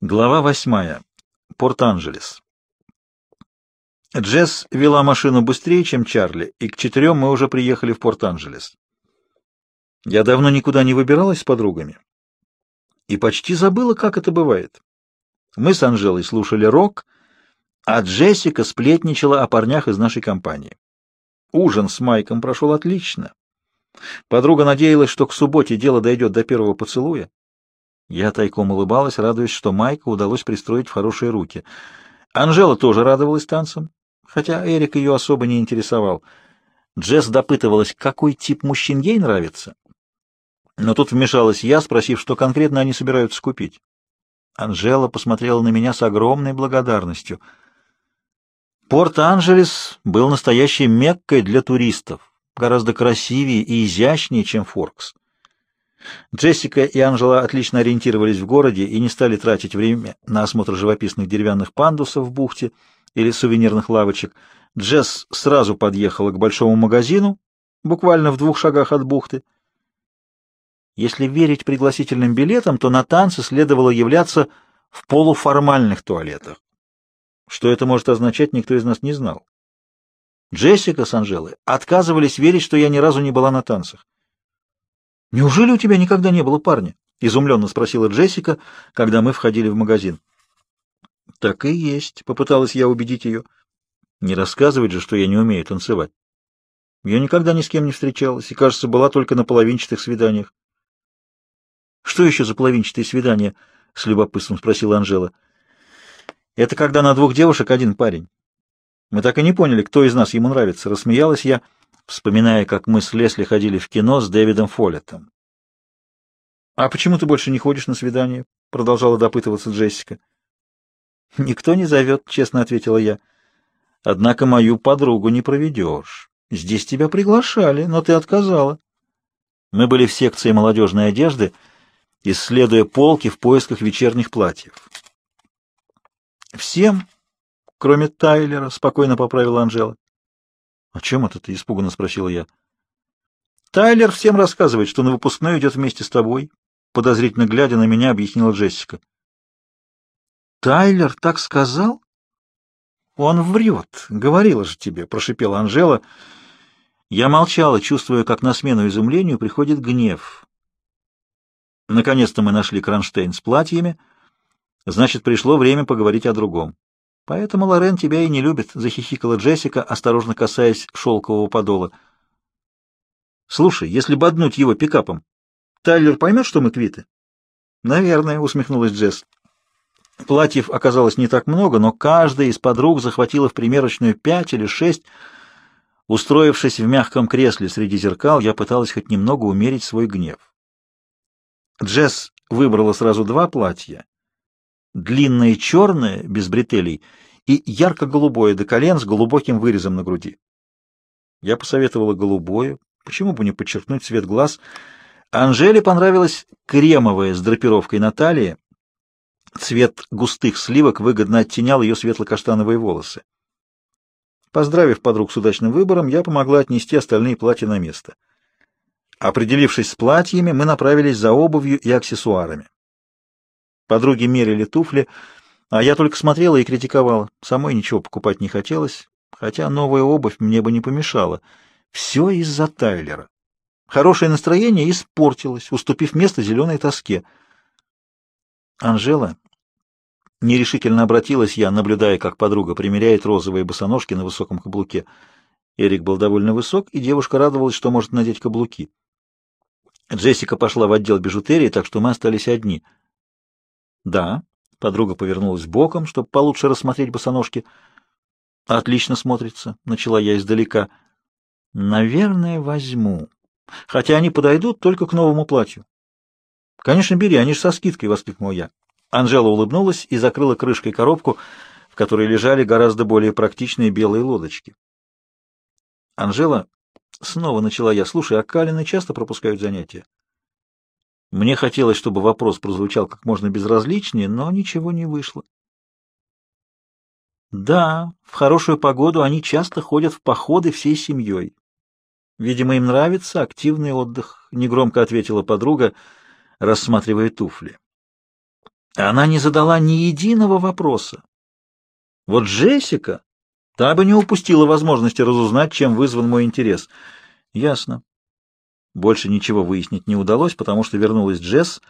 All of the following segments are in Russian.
Глава восьмая. Порт-Анджелес. Джесс вела машину быстрее, чем Чарли, и к четырем мы уже приехали в Порт-Анджелес. Я давно никуда не выбиралась с подругами и почти забыла, как это бывает. Мы с Анжелой слушали рок, а Джессика сплетничала о парнях из нашей компании. Ужин с Майком прошел отлично. Подруга надеялась, что к субботе дело дойдет до первого поцелуя. Я тайком улыбалась, радуясь, что Майка удалось пристроить в хорошие руки. Анжела тоже радовалась танцам, хотя Эрик ее особо не интересовал. Джесс допытывалась, какой тип мужчин ей нравится. Но тут вмешалась я, спросив, что конкретно они собираются купить. Анжела посмотрела на меня с огромной благодарностью. Порт-Анджелес был настоящей меккой для туристов, гораздо красивее и изящнее, чем Форкс. Джессика и Анжела отлично ориентировались в городе и не стали тратить время на осмотр живописных деревянных пандусов в бухте или сувенирных лавочек. Джесс сразу подъехала к большому магазину, буквально в двух шагах от бухты. Если верить пригласительным билетам, то на танцы следовало являться в полуформальных туалетах. Что это может означать, никто из нас не знал. Джессика с Анжелой отказывались верить, что я ни разу не была на танцах. «Неужели у тебя никогда не было парня?» — изумленно спросила Джессика, когда мы входили в магазин. «Так и есть», — попыталась я убедить ее. «Не рассказывать же, что я не умею танцевать. Я никогда ни с кем не встречалась и, кажется, была только на половинчатых свиданиях». «Что еще за половинчатые свидания?» — с любопытством спросила Анжела. «Это когда на двух девушек один парень. Мы так и не поняли, кто из нас ему нравится», — рассмеялась я, — вспоминая, как мы с Лесли ходили в кино с Дэвидом Фоллетом. «А почему ты больше не ходишь на свидание?» — продолжала допытываться Джессика. «Никто не зовет», — честно ответила я. «Однако мою подругу не проведешь. Здесь тебя приглашали, но ты отказала». Мы были в секции молодежной одежды, исследуя полки в поисках вечерних платьев. «Всем, кроме Тайлера», — спокойно поправила Анжела. «О чем это ты?» — испуганно спросила я. «Тайлер всем рассказывает, что на выпускной идет вместе с тобой», — подозрительно глядя на меня, объяснила Джессика. «Тайлер так сказал?» «Он врет. Говорила же тебе», — прошипела Анжела. Я молчала, чувствуя, как на смену изумлению приходит гнев. Наконец-то мы нашли кронштейн с платьями. Значит, пришло время поговорить о другом. Поэтому Лорен тебя и не любит, — захихикала Джессика, осторожно касаясь шелкового подола. Слушай, если боднуть его пикапом, Тайлер поймет, что мы квиты? Наверное, — усмехнулась Джесс. Платьев оказалось не так много, но каждая из подруг захватила в примерочную пять или шесть. Устроившись в мягком кресле среди зеркал, я пыталась хоть немного умерить свой гнев. Джесс выбрала сразу два платья длинное черное, без бретелей, и ярко-голубое до колен с глубоким вырезом на груди. Я посоветовала голубое, почему бы не подчеркнуть цвет глаз. Анжеле понравилась кремовая с драпировкой на талии. Цвет густых сливок выгодно оттенял ее светло-каштановые волосы. Поздравив подруг с удачным выбором, я помогла отнести остальные платья на место. Определившись с платьями, мы направились за обувью и аксессуарами. Подруги мерили туфли, а я только смотрела и критиковала. Самой ничего покупать не хотелось, хотя новая обувь мне бы не помешала. Все из-за Тайлера. Хорошее настроение испортилось, уступив место зеленой тоске. Анжела, нерешительно обратилась я, наблюдая, как подруга примеряет розовые босоножки на высоком каблуке. Эрик был довольно высок, и девушка радовалась, что может надеть каблуки. Джессика пошла в отдел бижутерии, так что мы остались одни — да. Подруга повернулась боком, чтобы получше рассмотреть босоножки. Отлично смотрится, начала я издалека. Наверное, возьму. Хотя они подойдут только к новому платью. Конечно, бери, они же со скидкой, воскликнул я. Анжела улыбнулась и закрыла крышкой коробку, в которой лежали гораздо более практичные белые лодочки. Анжела снова начала я. Слушай, а Калины часто пропускают занятия? Мне хотелось, чтобы вопрос прозвучал как можно безразличнее, но ничего не вышло. Да, в хорошую погоду они часто ходят в походы всей семьей. Видимо, им нравится активный отдых, — негромко ответила подруга, рассматривая туфли. Она не задала ни единого вопроса. Вот Джессика, та бы не упустила возможности разузнать, чем вызван мой интерес. Ясно. Больше ничего выяснить не удалось, потому что вернулась Джесс,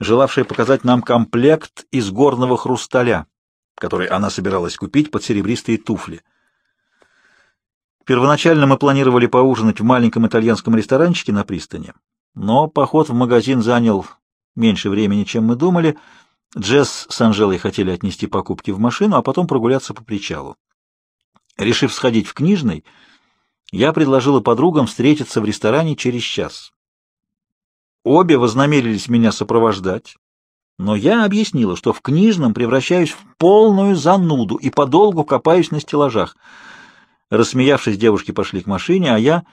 желавшая показать нам комплект из горного хрусталя, который она собиралась купить под серебристые туфли. Первоначально мы планировали поужинать в маленьком итальянском ресторанчике на пристани, но поход в магазин занял меньше времени, чем мы думали. Джесс с Анжелой хотели отнести покупки в машину, а потом прогуляться по причалу. Решив сходить в книжный, я предложила подругам встретиться в ресторане через час. Обе вознамерились меня сопровождать, но я объяснила, что в книжном превращаюсь в полную зануду и подолгу копаюсь на стеллажах. Рассмеявшись, девушки пошли к машине, а я,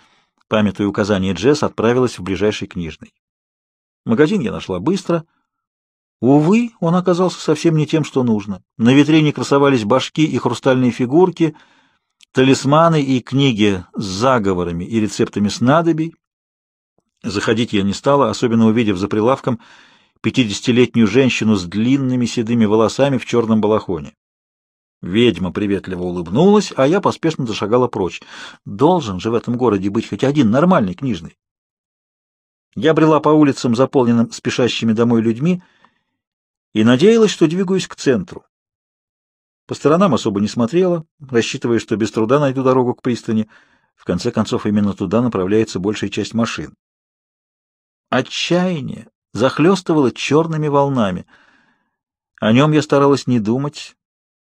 памятуя указания Джесс, отправилась в ближайший книжный. Магазин я нашла быстро. Увы, он оказался совсем не тем, что нужно. На витрине красовались башки и хрустальные фигурки, талисманы и книги с заговорами и рецептами снадобий. Заходить я не стала, особенно увидев за прилавком пятидесятилетнюю женщину с длинными седыми волосами в черном балахоне. Ведьма приветливо улыбнулась, а я поспешно зашагала прочь. Должен же в этом городе быть хоть один нормальный книжный. Я брела по улицам, заполненным спешащими домой людьми, и надеялась, что двигаюсь к центру. По сторонам особо не смотрела, рассчитывая, что без труда найду дорогу к пристани. В конце концов, именно туда направляется большая часть машин. Отчаяние захлестывало черными волнами. О нем я старалась не думать.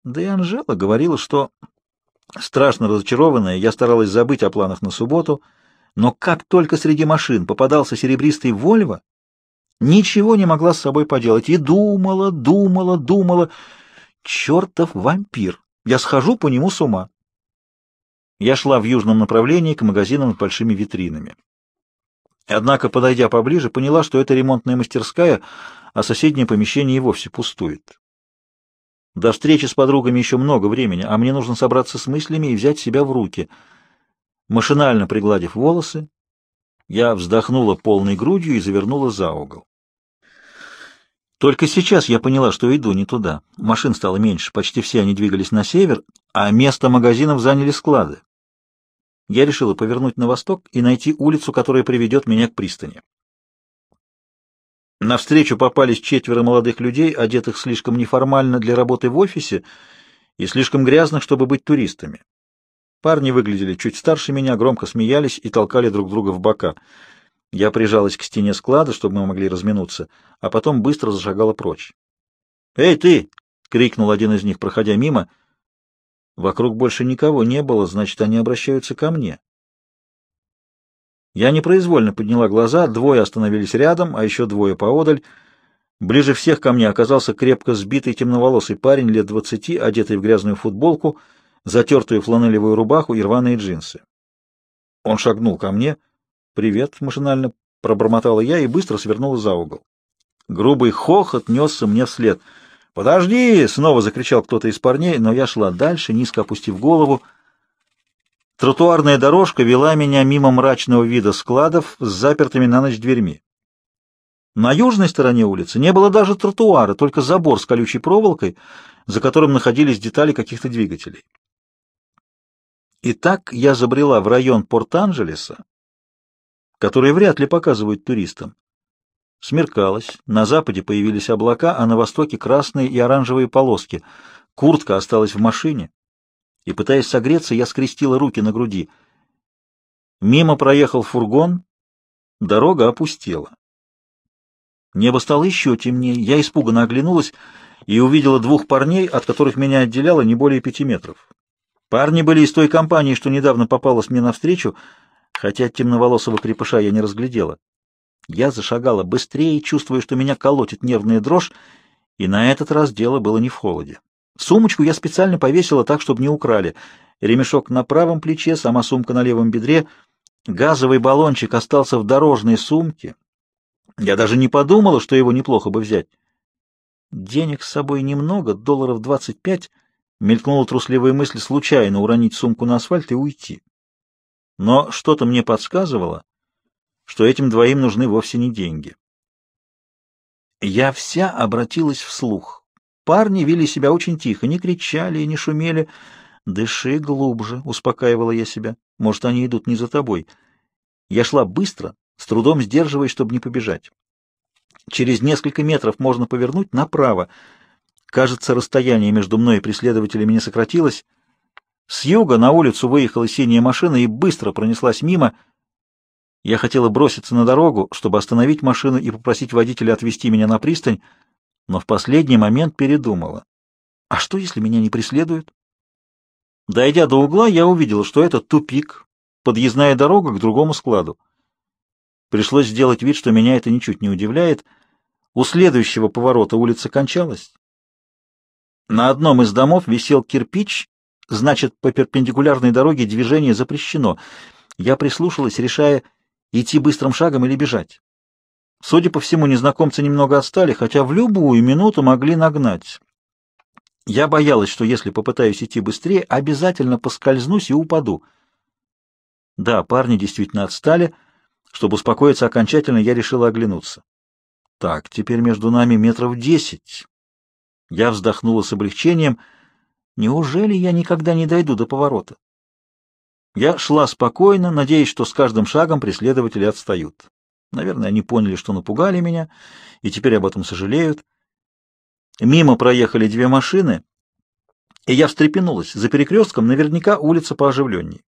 Да и Анжела говорила, что, страшно разочарованная, я старалась забыть о планах на субботу, но как только среди машин попадался серебристый «Вольво», ничего не могла с собой поделать. И думала, думала, думала. Чертов вампир! Я схожу по нему с ума. Я шла в южном направлении к магазинам с большими витринами. Однако, подойдя поближе, поняла, что это ремонтная мастерская, а соседнее помещение и вовсе пустует. До встречи с подругами еще много времени, а мне нужно собраться с мыслями и взять себя в руки. Машинально пригладив волосы, я вздохнула полной грудью и завернула за угол. Только сейчас я поняла, что иду не туда. Машин стало меньше, почти все они двигались на север, а место магазинов заняли склады я решила повернуть на восток и найти улицу, которая приведет меня к пристани. Навстречу попались четверо молодых людей, одетых слишком неформально для работы в офисе и слишком грязных, чтобы быть туристами. Парни выглядели чуть старше меня, громко смеялись и толкали друг друга в бока. Я прижалась к стене склада, чтобы мы могли разминуться, а потом быстро зашагала прочь. «Эй, ты!» — крикнул один из них, проходя мимо — Вокруг больше никого не было, значит, они обращаются ко мне. Я непроизвольно подняла глаза, двое остановились рядом, а еще двое поодаль. Ближе всех ко мне оказался крепко сбитый темноволосый парень лет двадцати, одетый в грязную футболку, затертую фланелевую рубаху и рваные джинсы. Он шагнул ко мне. «Привет», — машинально пробормотала я и быстро свернула за угол. Грубый хохот несся мне вслед — «Подожди!» — снова закричал кто-то из парней, но я шла дальше, низко опустив голову. Тротуарная дорожка вела меня мимо мрачного вида складов с запертыми на ночь дверьми. На южной стороне улицы не было даже тротуара, только забор с колючей проволокой, за которым находились детали каких-то двигателей. Итак, я забрела в район Порт-Анджелеса, который вряд ли показывают туристам. Смеркалось, на западе появились облака, а на востоке красные и оранжевые полоски. Куртка осталась в машине, и, пытаясь согреться, я скрестила руки на груди. Мимо проехал фургон, дорога опустела. Небо стало еще темнее, я испуганно оглянулась и увидела двух парней, от которых меня отделяло не более пяти метров. Парни были из той компании, что недавно попалась мне навстречу, хотя темноволосого крепыша я не разглядела. Я зашагала быстрее, чувствуя, что меня колотит нервная дрожь, и на этот раз дело было не в холоде. Сумочку я специально повесила так, чтобы не украли. Ремешок на правом плече, сама сумка на левом бедре. Газовый баллончик остался в дорожной сумке. Я даже не подумала, что его неплохо бы взять. Денег с собой немного, долларов двадцать пять. Мелькнула трусливая мысль случайно уронить сумку на асфальт и уйти. Но что-то мне подсказывало, что этим двоим нужны вовсе не деньги. Я вся обратилась вслух. Парни вели себя очень тихо, не кричали и не шумели. «Дыши глубже», — успокаивала я себя. «Может, они идут не за тобой». Я шла быстро, с трудом сдерживаясь, чтобы не побежать. Через несколько метров можно повернуть направо. Кажется, расстояние между мной и преследователями не сократилось. С юга на улицу выехала синяя машина и быстро пронеслась мимо. Я хотела броситься на дорогу, чтобы остановить машину и попросить водителя отвезти меня на пристань, но в последний момент передумала. А что, если меня не преследуют? Дойдя до угла, я увидела, что это тупик, подъездная дорога к другому складу. Пришлось сделать вид, что меня это ничуть не удивляет. У следующего поворота улица кончалась. На одном из домов висел кирпич, значит, по перпендикулярной дороге движение запрещено. Я прислушалась, решая, идти быстрым шагом или бежать. Судя по всему, незнакомцы немного отстали, хотя в любую минуту могли нагнать. Я боялась, что если попытаюсь идти быстрее, обязательно поскользнусь и упаду. Да, парни действительно отстали. Чтобы успокоиться окончательно, я решила оглянуться. Так, теперь между нами метров десять. Я вздохнула с облегчением. Неужели я никогда не дойду до поворота? Я шла спокойно, надеясь, что с каждым шагом преследователи отстают. Наверное, они поняли, что напугали меня, и теперь об этом сожалеют. Мимо проехали две машины, и я встрепенулась. За перекрестком наверняка улица пооживленней.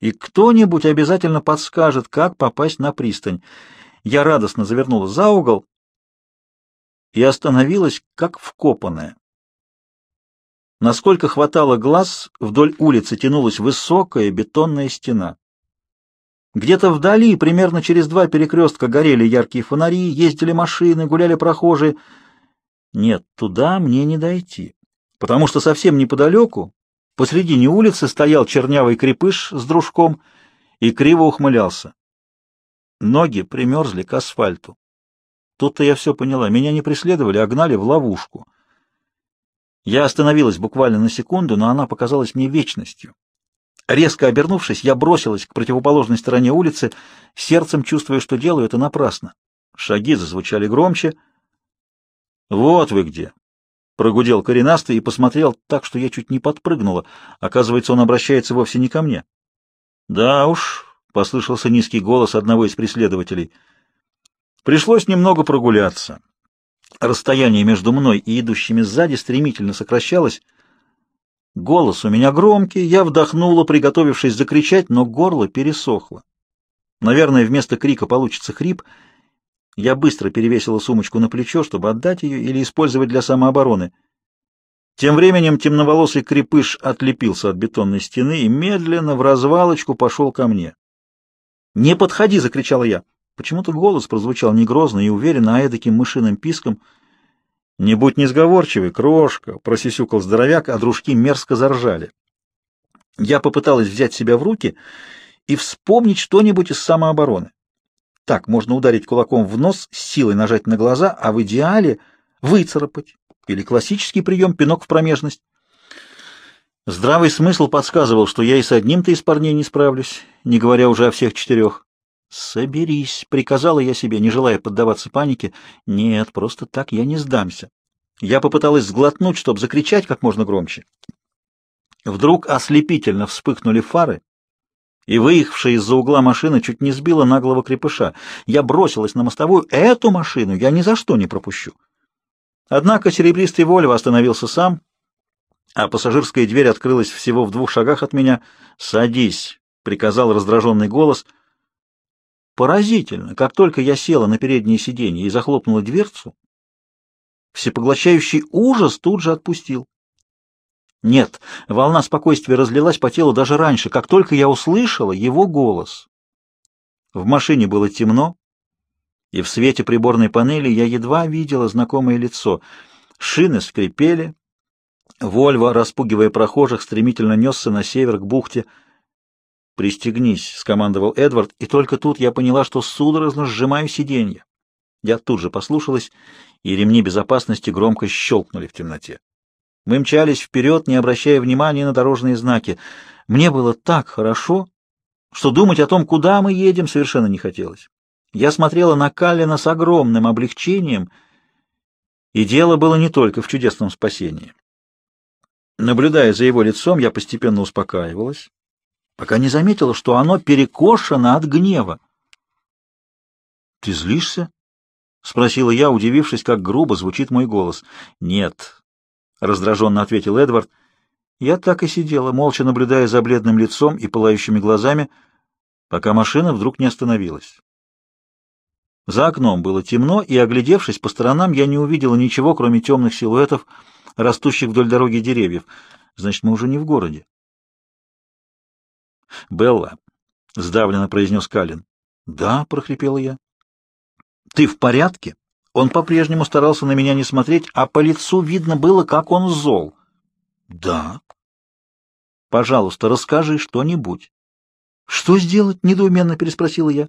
И кто-нибудь обязательно подскажет, как попасть на пристань. Я радостно завернула за угол и остановилась, как вкопанная. Насколько хватало глаз, вдоль улицы тянулась высокая бетонная стена. Где-то вдали, примерно через два перекрестка, горели яркие фонари, ездили машины, гуляли прохожие. Нет, туда мне не дойти, потому что совсем неподалеку, посредине улицы, стоял чернявый крепыш с дружком и криво ухмылялся. Ноги примерзли к асфальту. Тут-то я все поняла. Меня не преследовали, а гнали в ловушку. Я остановилась буквально на секунду, но она показалась мне вечностью. Резко обернувшись, я бросилась к противоположной стороне улицы, сердцем чувствуя, что делаю это напрасно. Шаги зазвучали громче. «Вот вы где!» — прогудел коренастый и посмотрел так, что я чуть не подпрыгнула. Оказывается, он обращается вовсе не ко мне. «Да уж», — послышался низкий голос одного из преследователей. «Пришлось немного прогуляться. Расстояние между мной и идущими сзади стремительно сокращалось». Голос у меня громкий, я вдохнула, приготовившись закричать, но горло пересохло. Наверное, вместо крика получится хрип. Я быстро перевесила сумочку на плечо, чтобы отдать ее или использовать для самообороны. Тем временем темноволосый крепыш отлепился от бетонной стены и медленно в развалочку пошел ко мне. «Не подходи!» — закричала я. Почему-то голос прозвучал не грозно и уверенно, а эдаким мышиным писком — «Не будь несговорчивый, крошка!» — просисюкал здоровяк, а дружки мерзко заржали. Я попыталась взять себя в руки и вспомнить что-нибудь из самообороны. Так, можно ударить кулаком в нос, силой нажать на глаза, а в идеале выцарапать. Или классический прием — пинок в промежность. Здравый смысл подсказывал, что я и с одним-то из парней не справлюсь, не говоря уже о всех четырех. «Соберись», — приказала я себе, не желая поддаваться панике. «Нет, просто так я не сдамся». Я попыталась сглотнуть, чтобы закричать как можно громче. Вдруг ослепительно вспыхнули фары, и выехавшая из-за угла машина чуть не сбила наглого крепыша. Я бросилась на мостовую. Эту машину я ни за что не пропущу. Однако серебристый Вольво остановился сам, а пассажирская дверь открылась всего в двух шагах от меня. «Садись», — приказал раздраженный голос — Поразительно, как только я села на переднее сиденье и захлопнула дверцу, всепоглощающий ужас тут же отпустил. Нет, волна спокойствия разлилась по телу даже раньше, как только я услышала его голос. В машине было темно, и в свете приборной панели я едва видела знакомое лицо. Шины скрипели, Вольво, распугивая прохожих, стремительно несся на север к бухте, «Пристегнись», — скомандовал Эдвард, и только тут я поняла, что судорожно сжимаю сиденье. Я тут же послушалась, и ремни безопасности громко щелкнули в темноте. Мы мчались вперед, не обращая внимания на дорожные знаки. Мне было так хорошо, что думать о том, куда мы едем, совершенно не хотелось. Я смотрела на Каллина с огромным облегчением И дело было не только в чудесном спасении. Наблюдая за его лицом, я постепенно успокаивалась, пока не заметила, что оно перекошено от гнева. — Ты злишься? — спросила я, удивившись, как грубо звучит мой голос. — Нет, — раздраженно ответил Эдвард. Я так и сидела, молча наблюдая за бледным лицом и пылающими глазами, пока машина вдруг не остановилась. За окном было темно, и, оглядевшись по сторонам, я не увидела ничего, кроме темных силуэтов, растущих вдоль дороги деревьев. Значит, мы уже не в городе. «Белла», — сдавленно произнес Калин. «Да», — прохрипела я. «Ты в порядке?» Он по-прежнему старался на меня не смотреть, а по лицу видно было, как он зол. «Да». «Пожалуйста, расскажи что-нибудь». «Что сделать?» — недоуменно переспросила я.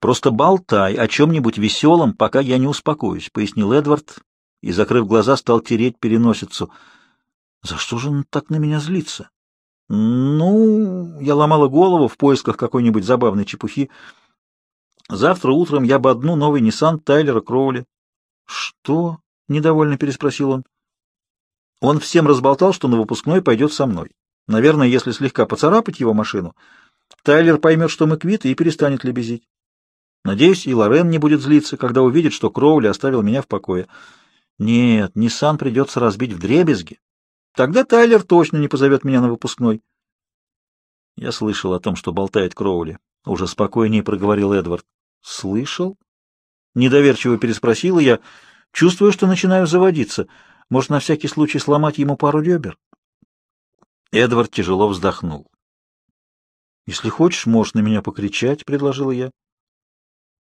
«Просто болтай о чем-нибудь веселом, пока я не успокоюсь», — пояснил Эдвард и, закрыв глаза, стал тереть переносицу. «За что же он так на меня злится?» «Ну...» — я ломала голову в поисках какой-нибудь забавной чепухи. «Завтра утром я бы одну новый Ниссан Тайлера Кроули». «Что?» — недовольно переспросил он. Он всем разболтал, что на выпускной пойдет со мной. Наверное, если слегка поцарапать его машину, Тайлер поймет, что мы квиты, и перестанет лебезить. Надеюсь, и Лорен не будет злиться, когда увидит, что Кроули оставил меня в покое. Нет, Ниссан придется разбить в дребезги. Тогда Тайлер точно не позовет меня на выпускной. Я слышал о том, что болтает Кроули. Уже спокойнее проговорил Эдвард. Слышал? Недоверчиво переспросила я, чувствую, что начинаю заводиться. Может, на всякий случай сломать ему пару ребер? Эдвард тяжело вздохнул. «Если хочешь, можешь на меня покричать», — предложила я.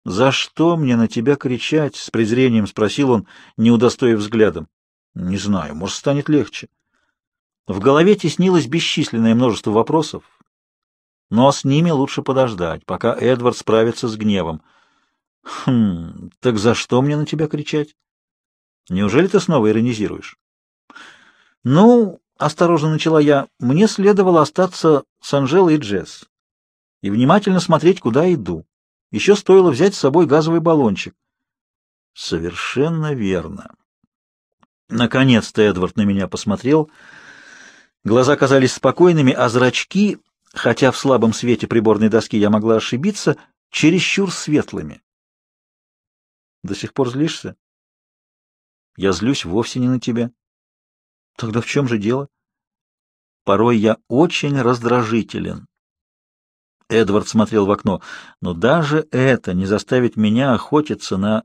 «За что мне на тебя кричать?» — с презрением спросил он, не удостоив взглядом. «Не знаю, может, станет легче». В голове теснилось бесчисленное множество вопросов, но с ними лучше подождать, пока Эдвард справится с гневом. «Хм, так за что мне на тебя кричать? Неужели ты снова иронизируешь?» «Ну, — осторожно начала я, — мне следовало остаться с Анжелой и Джесс и внимательно смотреть, куда иду. Еще стоило взять с собой газовый баллончик. Совершенно верно. Наконец-то Эдвард на меня посмотрел. Глаза казались спокойными, а зрачки, хотя в слабом свете приборной доски я могла ошибиться, чересчур светлыми. До сих пор злишься? Я злюсь вовсе не на тебя. Тогда в чем же дело? Порой я очень раздражителен. Эдвард смотрел в окно. Но даже это не заставит меня охотиться на...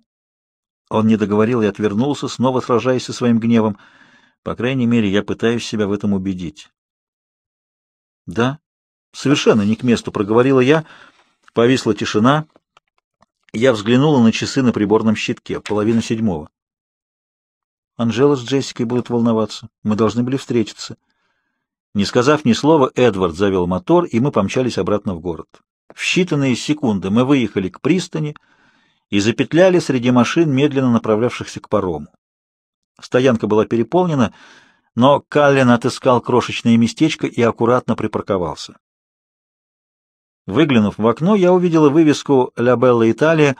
Он не договорил и отвернулся, снова сражаясь со своим гневом. По крайней мере, я пытаюсь себя в этом убедить. Да, совершенно не к месту, проговорила я. Повисла тишина. Я взглянула на часы на приборном щитке. Половина седьмого. Анжела с Джессикой будут волноваться. Мы должны были встретиться. Не сказав ни слова, Эдвард завел мотор, и мы помчались обратно в город. В считанные секунды мы выехали к пристани и запетляли среди машин, медленно направлявшихся к парому. Стоянка была переполнена, но Каллен отыскал крошечное местечко и аккуратно припарковался. Выглянув в окно, я увидела вывеску «Ля Белла Италия»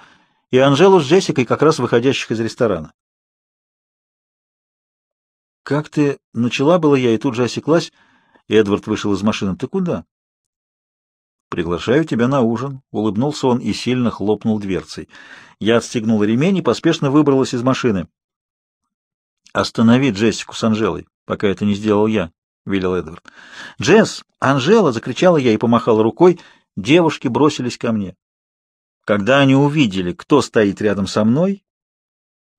и Анжелу с Джессикой, как раз выходящих из ресторана. «Как ты...» — начала была я и тут же осеклась — Эдвард вышел из машины. «Ты куда?» «Приглашаю тебя на ужин», — улыбнулся он и сильно хлопнул дверцей. Я отстегнул ремень и поспешно выбралась из машины. «Останови Джессику с Анжелой, пока это не сделал я», — велел Эдвард. «Джесс! Анжела!» — закричала я и помахала рукой. Девушки бросились ко мне. Когда они увидели, кто стоит рядом со мной,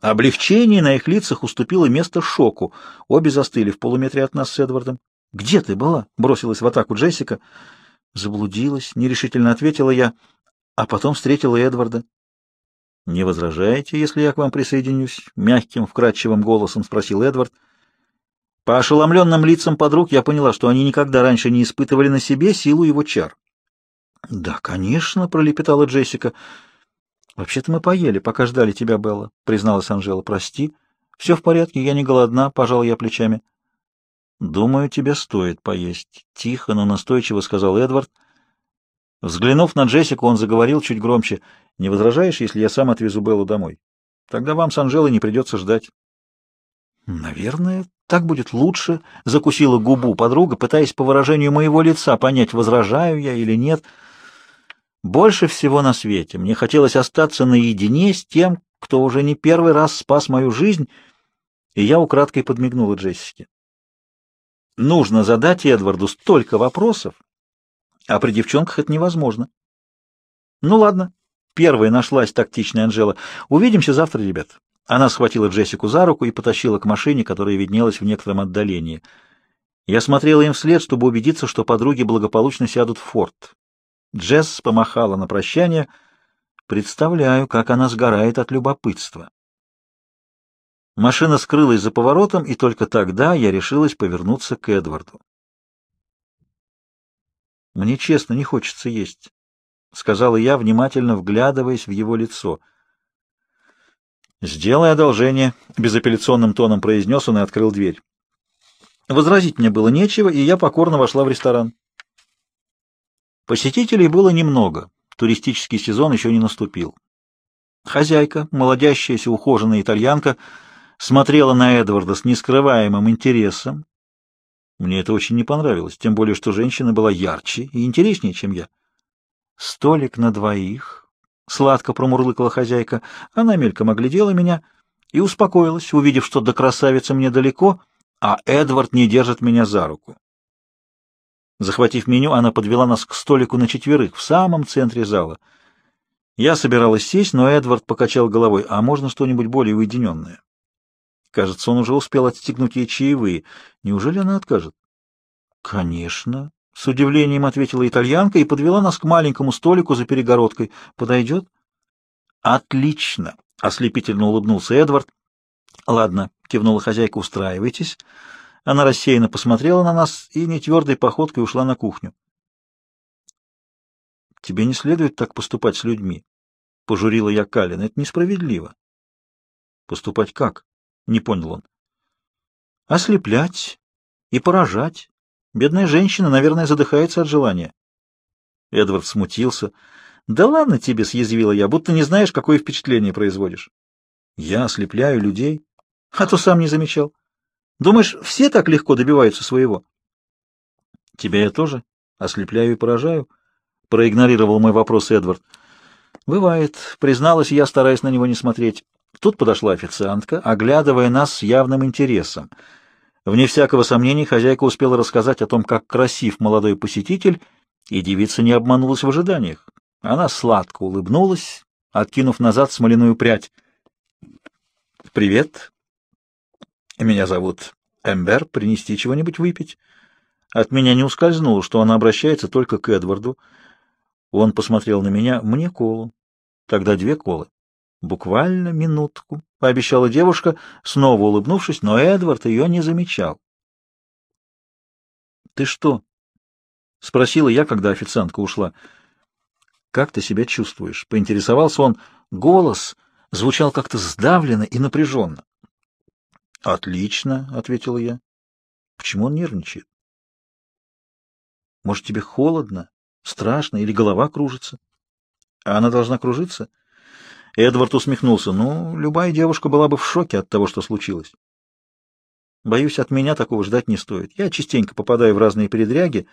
облегчение на их лицах уступило место шоку. Обе застыли в полуметре от нас с Эдвардом. «Где ты была?» — бросилась в атаку Джессика. «Заблудилась», — нерешительно ответила я, а потом встретила Эдварда. «Не возражаете, если я к вам присоединюсь?» — мягким, вкрадчивым голосом спросил Эдвард. По ошеломленным лицам подруг я поняла, что они никогда раньше не испытывали на себе силу его чар. «Да, конечно», — пролепетала Джессика. «Вообще-то мы поели, пока ждали тебя, Белла», — призналась Анжела. «Прости. Все в порядке, я не голодна», — пожал я плечами. «Думаю, тебе стоит поесть», — тихо, но настойчиво сказал Эдвард. Взглянув на Джессику, он заговорил чуть громче. «Не возражаешь, если я сам отвезу Беллу домой?» Тогда вам с Анжелой не придется ждать. Наверное, так будет лучше, — закусила губу подруга, пытаясь по выражению моего лица понять, возражаю я или нет. Больше всего на свете мне хотелось остаться наедине с тем, кто уже не первый раз спас мою жизнь, и я украдкой подмигнула Джессике. Нужно задать Эдварду столько вопросов, а при девчонках это невозможно. Ну ладно, первой нашлась тактичная Анжела. Увидимся завтра, ребят. Она схватила Джессику за руку и потащила к машине, которая виднелась в некотором отдалении. Я смотрела им вслед, чтобы убедиться, что подруги благополучно сядут в форт. Джесс помахала на прощание. Представляю, как она сгорает от любопытства. Машина скрылась за поворотом, и только тогда я решилась повернуться к Эдварду. «Мне честно не хочется есть», — сказала я, внимательно вглядываясь в его лицо. «Сделай одолжение», — безапелляционным тоном произнес он и открыл дверь. Возразить мне было нечего, и я покорно вошла в ресторан. Посетителей было немного, туристический сезон еще не наступил. Хозяйка, молодящаяся ухоженная итальянка, смотрела на Эдварда с нескрываемым интересом. Мне это очень не понравилось, тем более, что женщина была ярче и интереснее, чем я. «Столик на двоих», — сладко промурлыкала хозяйка. Она мельком оглядела меня и успокоилась, увидев, что до красавицы мне далеко, а Эдвард не держит меня за руку. Захватив меню, она подвела нас к столику на четверых в самом центре зала. Я собиралась сесть, но Эдвард покачал головой. «А можно что-нибудь более уединенное?» Кажется, он уже успел отстегнуть ей чаевые. Неужели она откажет? Конечно. С удивлением ответила итальянка и подвела нас к маленькому столику за перегородкой. Подойдет? Отлично. Ослепительно улыбнулся Эдвард. Ладно, кивнула хозяйка, устраивайтесь. Она рассеянно посмотрела на нас и нетвердой походкой ушла на кухню. Тебе не следует так поступать с людьми. Пожурила я Калин. Это несправедливо. Поступать как? — не понял он. «Ослеплять и поражать. Бедная женщина, наверное, задыхается от желания». Эдвард смутился. «Да ладно тебе», — съязвила я, — «будто не знаешь, какое впечатление производишь». «Я ослепляю людей, а то сам не замечал. Думаешь, все так легко добиваются своего?» «Тебя я тоже ослепляю и поражаю», — проигнорировал мой вопрос Эдвард. «Бывает», — призналась я, стараясь на него не смотреть. Тут подошла официантка, оглядывая нас с явным интересом. Вне всякого сомнения хозяйка успела рассказать о том, как красив молодой посетитель, и девица не обманулась в ожиданиях. Она сладко улыбнулась, откинув назад смоляную прядь. «Привет. Меня зовут Эмбер. Принести чего-нибудь выпить?» От меня не ускользнуло, что она обращается только к Эдварду. Он посмотрел на меня. «Мне колу. Тогда две колы». «Буквально минутку», — пообещала девушка, снова улыбнувшись, но Эдвард ее не замечал. «Ты что?» — спросила я, когда официантка ушла. «Как ты себя чувствуешь?» — поинтересовался он. Голос звучал как-то сдавленно и напряженно. «Отлично», — ответила я. «Почему он нервничает?» «Может, тебе холодно, страшно или голова кружится?» «А она должна кружиться?» Эдвард усмехнулся. Ну, любая девушка была бы в шоке от того, что случилось. Боюсь, от меня такого ждать не стоит. Я частенько попадаю в разные передряги.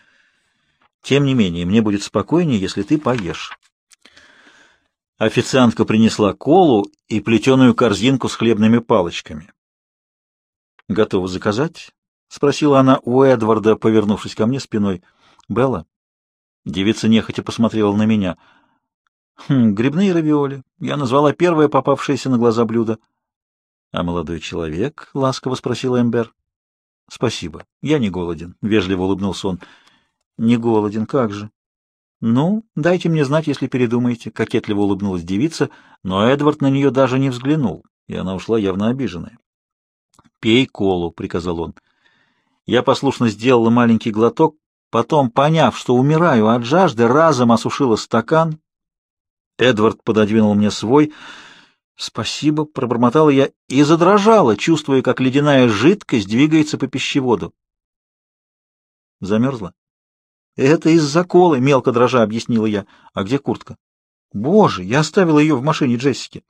Тем не менее, мне будет спокойнее, если ты поешь. Официантка принесла колу и плетеную корзинку с хлебными палочками. «Готова заказать?» — спросила она у Эдварда, повернувшись ко мне спиной. «Белла?» Девица нехотя посмотрела на меня — Хм, грибные равиоли. Я назвала первое попавшееся на глаза блюдо. — А молодой человек? — ласково спросил Эмбер. — Спасибо. Я не голоден, — вежливо улыбнулся он. — Не голоден, как же? — Ну, дайте мне знать, если передумаете, — кокетливо улыбнулась девица, но Эдвард на нее даже не взглянул, и она ушла явно обиженная. — Пей колу, — приказал он. Я послушно сделала маленький глоток, потом, поняв, что умираю от жажды, разом осушила стакан, Эдвард пододвинул мне свой. «Спасибо», — пробормотала я и задрожала, чувствуя, как ледяная жидкость двигается по пищеводу. Замерзла? «Это из-за колы», — мелко дрожа объяснила я. «А где куртка?» «Боже, я оставила ее в машине Джессики».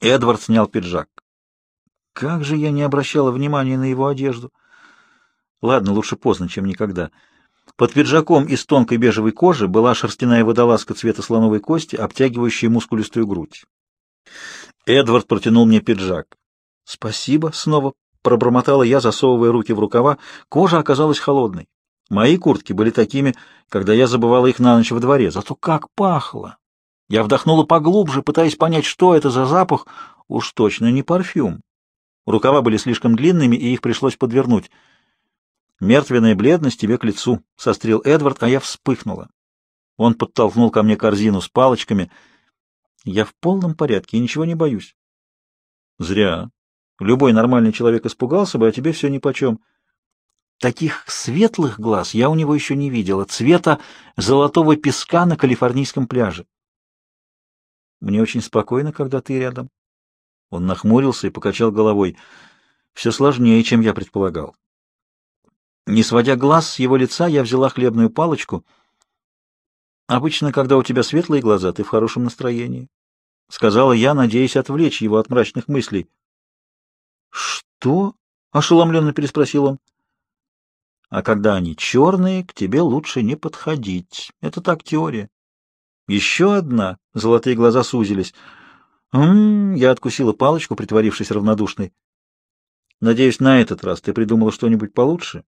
Эдвард снял пиджак. Как же я не обращала внимания на его одежду. Ладно, лучше поздно, чем никогда. Под пиджаком из тонкой бежевой кожи была шерстяная водолазка цвета слоновой кости, обтягивающая мускулистую грудь. Эдвард протянул мне пиджак. «Спасибо», — снова пробормотала я, засовывая руки в рукава. Кожа оказалась холодной. Мои куртки были такими, когда я забывала их на ночь во дворе. Зато как пахло! Я вдохнула поглубже, пытаясь понять, что это за запах. Уж точно не парфюм. Рукава были слишком длинными, и их пришлось подвернуть. «Мертвенная бледность тебе к лицу», — сострил Эдвард, а я вспыхнула. Он подтолкнул ко мне корзину с палочками. «Я в полном порядке и ничего не боюсь». «Зря. Любой нормальный человек испугался бы, а тебе все нипочем». Таких светлых глаз я у него еще не видела, цвета золотого песка на калифорнийском пляже. Мне очень спокойно, когда ты рядом. Он нахмурился и покачал головой. Все сложнее, чем я предполагал. Не сводя глаз с его лица, я взяла хлебную палочку. «Обычно, когда у тебя светлые глаза, ты в хорошем настроении», — сказала я, надеясь отвлечь его от мрачных мыслей. «Что?» — ошеломленно переспросил он. «А когда они черные, к тебе лучше не подходить. Это так теория». «Еще одна?» — золотые глаза сузились. «М-м-м», я откусила палочку, притворившись равнодушной. «Надеюсь, на этот раз ты придумала что-нибудь получше?»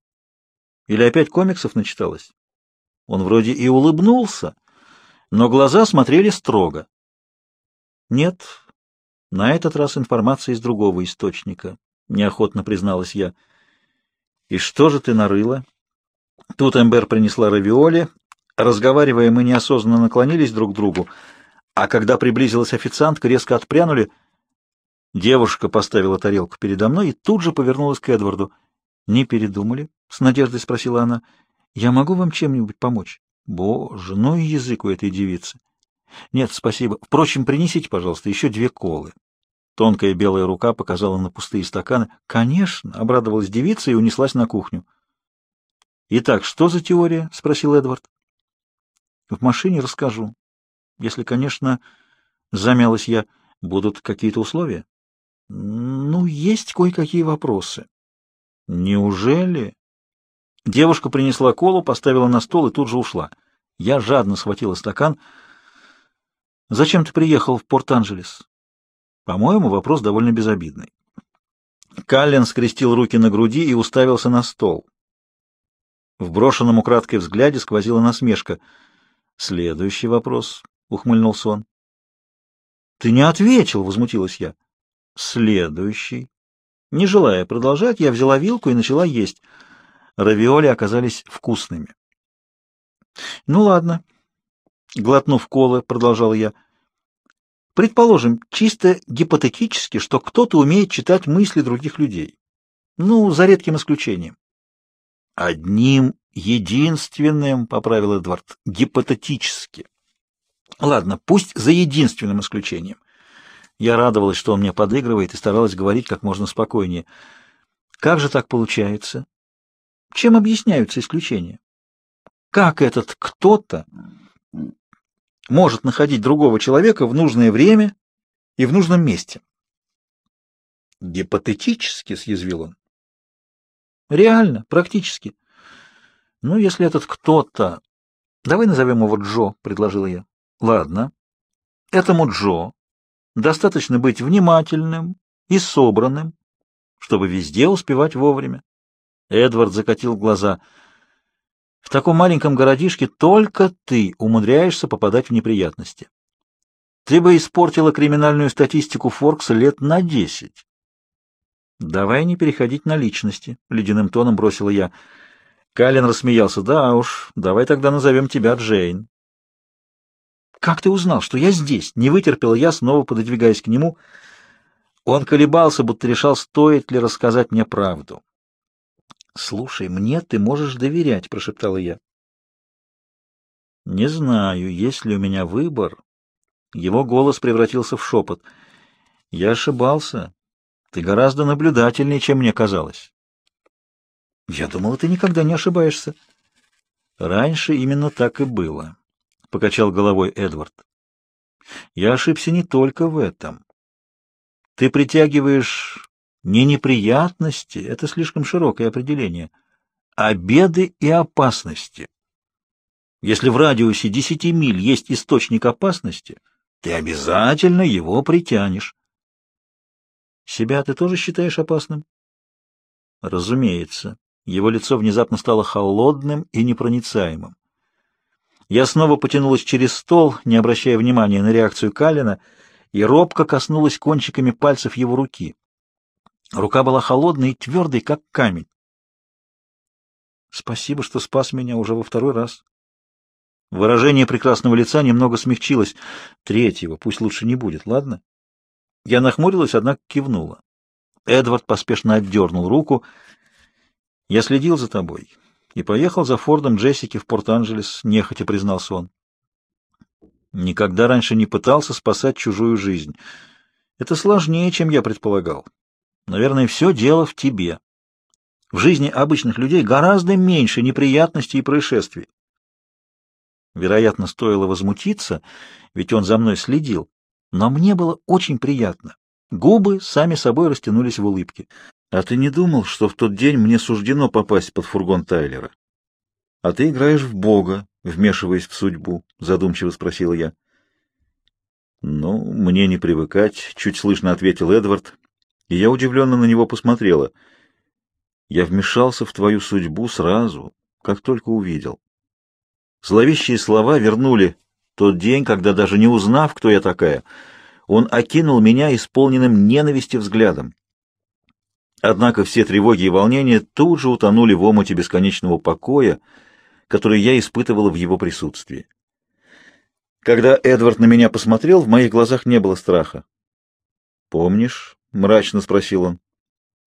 Или опять комиксов начиталась? Он вроде и улыбнулся, но глаза смотрели строго. Нет, на этот раз информация из другого источника, неохотно призналась я. И что же ты нарыла? Тут Эмбер принесла равиоли. Разговаривая, мы неосознанно наклонились друг к другу, а когда приблизилась официантка, резко отпрянули. Девушка поставила тарелку передо мной и тут же повернулась к Эдварду. Не передумали? — с надеждой спросила она. — Я могу вам чем-нибудь помочь? Боже, ну и язык у этой девицы. — Нет, спасибо. Впрочем, принесите, пожалуйста, еще две колы. Тонкая белая рука показала на пустые стаканы. — Конечно, — обрадовалась девица и унеслась на кухню. — Итак, что за теория? — спросил Эдвард. — В машине расскажу. Если, конечно, замялась я, будут какие-то условия? — Ну, есть кое-какие вопросы. — Неужели? Девушка принесла колу, поставила на стол и тут же ушла. Я жадно схватила стакан. «Зачем ты приехал в Порт-Анджелес?» По-моему, вопрос довольно безобидный. Каллен скрестил руки на груди и уставился на стол. В брошенном украдкой взгляде сквозила насмешка. «Следующий вопрос», — ухмыльнулся он. «Ты не ответил», — возмутилась я. «Следующий». Не желая продолжать, я взяла вилку и начала есть — Равиоли оказались вкусными. «Ну ладно», — глотнув колы, продолжал я. «Предположим, чисто гипотетически, что кто-то умеет читать мысли других людей. Ну, за редким исключением». «Одним единственным», — поправил Эдвард, — «гипотетически». «Ладно, пусть за единственным исключением». Я радовалась, что он мне подыгрывает, и старалась говорить как можно спокойнее. «Как же так получается?» Чем объясняются исключения? Как этот кто-то может находить другого человека в нужное время и в нужном месте? Гипотетически, съязвил он. Реально, практически. Ну, если этот кто-то... Давай назовем его Джо, предложил я. Ладно. Этому Джо достаточно быть внимательным и собранным, чтобы везде успевать вовремя. Эдвард закатил глаза. В таком маленьком городишке только ты умудряешься попадать в неприятности. Ты бы испортила криминальную статистику Форкса лет на десять. Давай не переходить на личности, ледяным тоном бросила я. Калин рассмеялся. Да уж, давай тогда назовем тебя Джейн. Как ты узнал, что я здесь? Не вытерпела я, снова пододвигаясь к нему. Он колебался, будто решал, стоит ли рассказать мне правду. «Слушай, мне ты можешь доверять», — прошептала я. «Не знаю, есть ли у меня выбор». Его голос превратился в шепот. «Я ошибался. Ты гораздо наблюдательнее, чем мне казалось». «Я думала, ты никогда не ошибаешься». «Раньше именно так и было», — покачал головой Эдвард. «Я ошибся не только в этом. Ты притягиваешь не неприятности, это слишком широкое определение, а беды и опасности. Если в радиусе десяти миль есть источник опасности, ты обязательно его притянешь. Себя ты тоже считаешь опасным? Разумеется. Его лицо внезапно стало холодным и непроницаемым. Я снова потянулась через стол, не обращая внимания на реакцию Калина, и робко коснулась кончиками пальцев его руки. Рука была холодной и твердой, как камень. Спасибо, что спас меня уже во второй раз. Выражение прекрасного лица немного смягчилось. Третьего пусть лучше не будет, ладно? Я нахмурилась, однако кивнула. Эдвард поспешно отдернул руку. «Я следил за тобой и поехал за Фордом Джессики в Порт-Анджелес», — нехотя признался он. «Никогда раньше не пытался спасать чужую жизнь. Это сложнее, чем я предполагал. Наверное, все дело в тебе. В жизни обычных людей гораздо меньше неприятностей и происшествий. Вероятно, стоило возмутиться, ведь он за мной следил. Но мне было очень приятно. Губы сами собой растянулись в улыбке. «А ты не думал, что в тот день мне суждено попасть под фургон Тайлера?» «А ты играешь в Бога, вмешиваясь в судьбу», — задумчиво спросил я. «Ну, мне не привыкать», — чуть слышно ответил Эдвард, и я удивленно на него посмотрела. «Я вмешался в твою судьбу сразу, как только увидел». Зловещие слова вернули тот день, когда, даже не узнав, кто я такая, он окинул меня исполненным ненависти взглядом. Однако все тревоги и волнения тут же утонули в омуте бесконечного покоя, который я испытывала в его присутствии. Когда Эдвард на меня посмотрел, в моих глазах не было страха. «Помнишь?» — мрачно спросил он.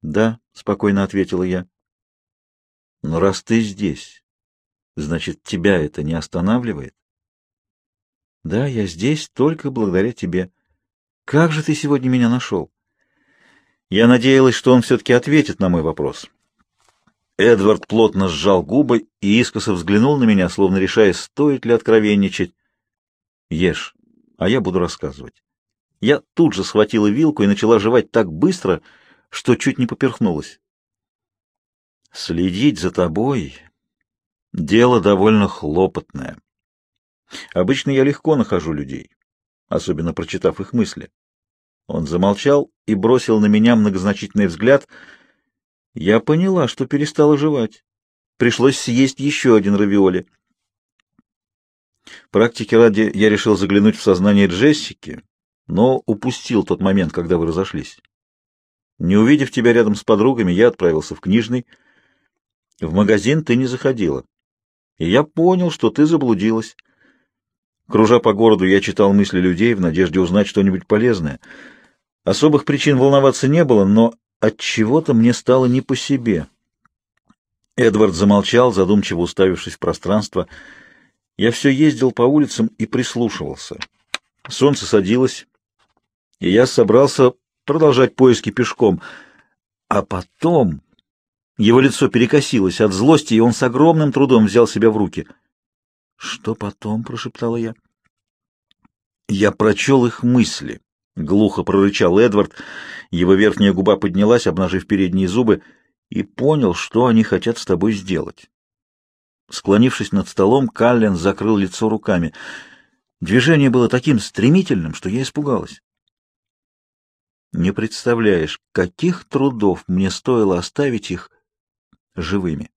«Да», — спокойно ответила я. «Но раз ты здесь, значит, тебя это не останавливает?» Да, я здесь только благодаря тебе. Как же ты сегодня меня нашел? Я надеялась, что он все-таки ответит на мой вопрос. Эдвард плотно сжал губы и искоса взглянул на меня, словно решая, стоит ли откровенничать. Ешь, а я буду рассказывать. Я тут же схватила вилку и начала жевать так быстро, что чуть не поперхнулась. Следить за тобой — дело довольно хлопотное. Обычно я легко нахожу людей, особенно прочитав их мысли. Он замолчал и бросил на меня многозначительный взгляд. Я поняла, что перестала жевать. Пришлось съесть еще один равиоли. Практики ради я решил заглянуть в сознание Джессики, но упустил тот момент, когда вы разошлись. Не увидев тебя рядом с подругами, я отправился в книжный. В магазин ты не заходила. И я понял, что ты заблудилась. Кружа по городу, я читал мысли людей в надежде узнать что-нибудь полезное. Особых причин волноваться не было, но от чего-то мне стало не по себе. Эдвард замолчал, задумчиво уставившись в пространство. Я все ездил по улицам и прислушивался. Солнце садилось, и я собрался продолжать поиски пешком. А потом его лицо перекосилось от злости, и он с огромным трудом взял себя в руки — «Что потом?» — прошептала я. «Я прочел их мысли», — глухо прорычал Эдвард. Его верхняя губа поднялась, обнажив передние зубы, и понял, что они хотят с тобой сделать. Склонившись над столом, Каллен закрыл лицо руками. Движение было таким стремительным, что я испугалась. Не представляешь, каких трудов мне стоило оставить их живыми.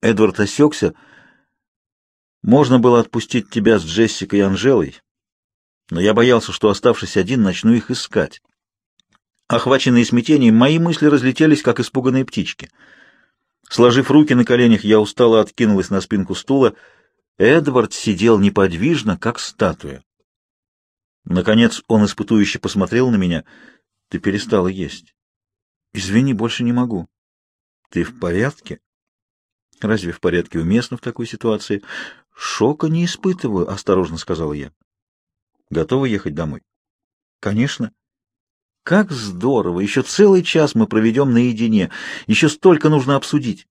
Эдвард осекся, — можно было отпустить тебя с Джессикой и Анжелой, но я боялся, что, оставшись один, начну их искать. Охваченные смятением, мои мысли разлетелись, как испуганные птички. Сложив руки на коленях, я устало откинулась на спинку стула. Эдвард сидел неподвижно, как статуя. Наконец он испытующе посмотрел на меня. «Ты перестала есть». «Извини, больше не могу». «Ты в порядке?» «Разве в порядке уместно в такой ситуации?» Шока не испытываю, осторожно сказала я. Готова ехать домой? Конечно. Как здорово! Еще целый час мы проведем наедине. Еще столько нужно обсудить.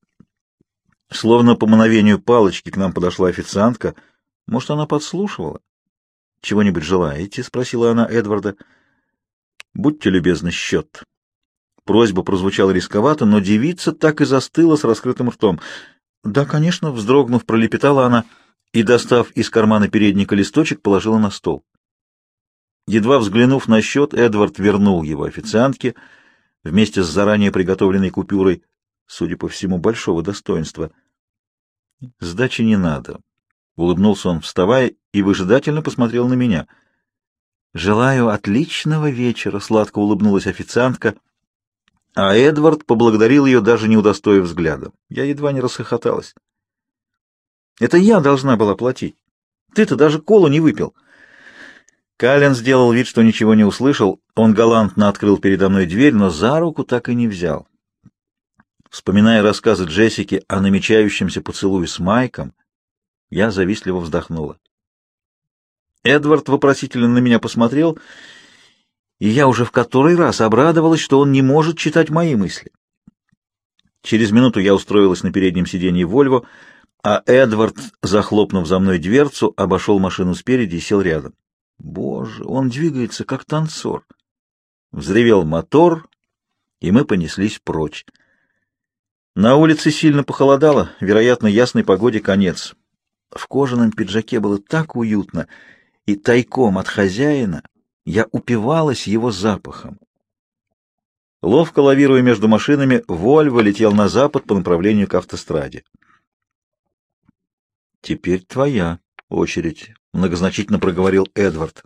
Словно по мановению палочки к нам подошла официантка. Может, она подслушивала? «Чего-нибудь желаете?» — спросила она Эдварда. Будьте любезны, счет. Просьба прозвучала рисковато, но девица так и застыла с раскрытым ртом. Да, конечно, вздрогнув, пролепетала она и, достав из кармана передника листочек, положила на стол. Едва взглянув на счет, Эдвард вернул его официантке вместе с заранее приготовленной купюрой, судя по всему, большого достоинства. «Сдачи не надо», — улыбнулся он, вставая, и выжидательно посмотрел на меня. «Желаю отличного вечера», — сладко улыбнулась официантка, а Эдвард поблагодарил ее, даже не удостоив взгляда. Я едва не расхохоталась. «Это я должна была платить. Ты-то даже колу не выпил». Каллен сделал вид, что ничего не услышал. Он галантно открыл передо мной дверь, но за руку так и не взял. Вспоминая рассказы Джессики о намечающемся поцелуе с Майком, я завистливо вздохнула. Эдвард вопросительно на меня посмотрел, и я уже в который раз обрадовалась, что он не может читать мои мысли. Через минуту я устроилась на переднем сиденье «Вольво», а Эдвард, захлопнув за мной дверцу, обошел машину спереди и сел рядом. Боже, он двигается, как танцор. Взревел мотор, и мы понеслись прочь. На улице сильно похолодало, вероятно, ясной погоде конец. В кожаном пиджаке было так уютно, и тайком от хозяина я упивалась его запахом. Ловко лавируя между машинами, Вольво летел на запад по направлению к автостраде. «Теперь твоя очередь», — многозначительно проговорил Эдвард.